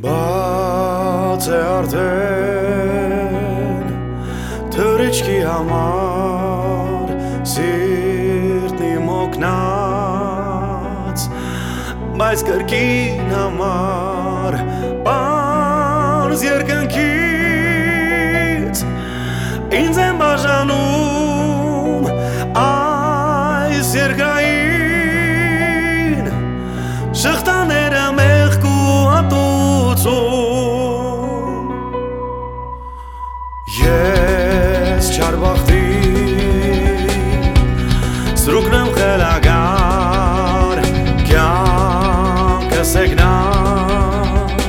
Բաց է արդեն թրիչքի համար սիրտնի մոգնած բայց կրկին համար պարզ երկնքից ինձ եմ բաժանում Ես չար բախտի սրուկն եմ խելագար կյանքը սեգնանք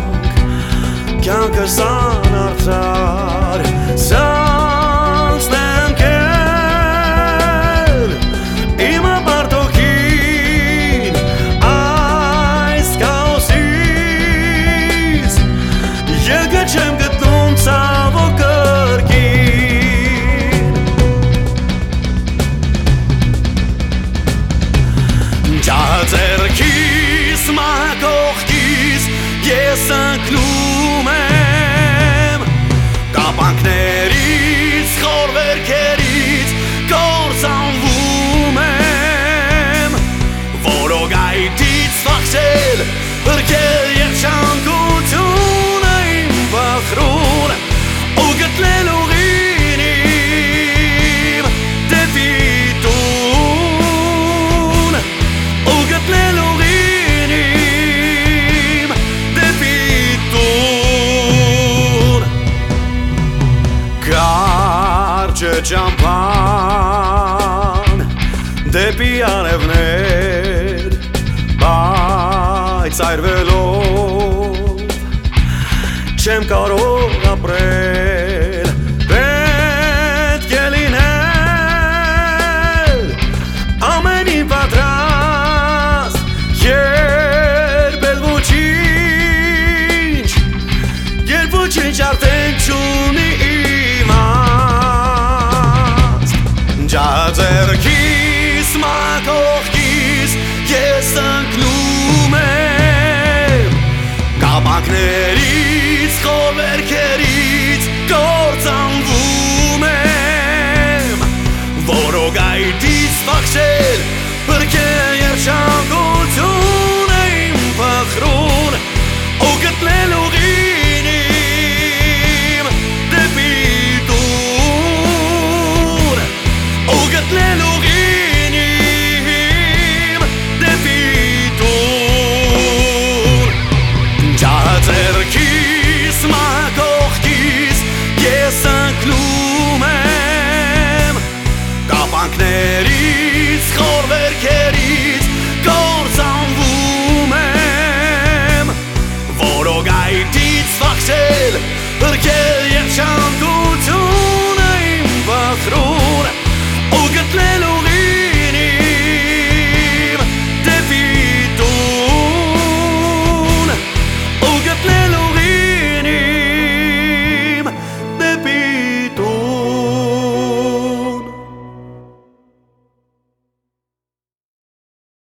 կյանքը սան արդար սանցնեմ կել իմը բարդոքին այս կաոսից Եկը չեմ Ես ընկնում եմ Կապանքներից, խորվերքերից Կործանվում եմ Որոգայթից վախսել Հրկել և չանկությունը ճամփան դեպի արևներ բայց այրվելով չեմ կարող ապրել ես ընկնում եմ Կապակներից, խովերքերից կործանվում եմ Որոգայտից վախշել պրկե երջանգություն է իմ պխրուն Ու գտնել ուղին իմ դեպի տուն Ու գտնել ուղին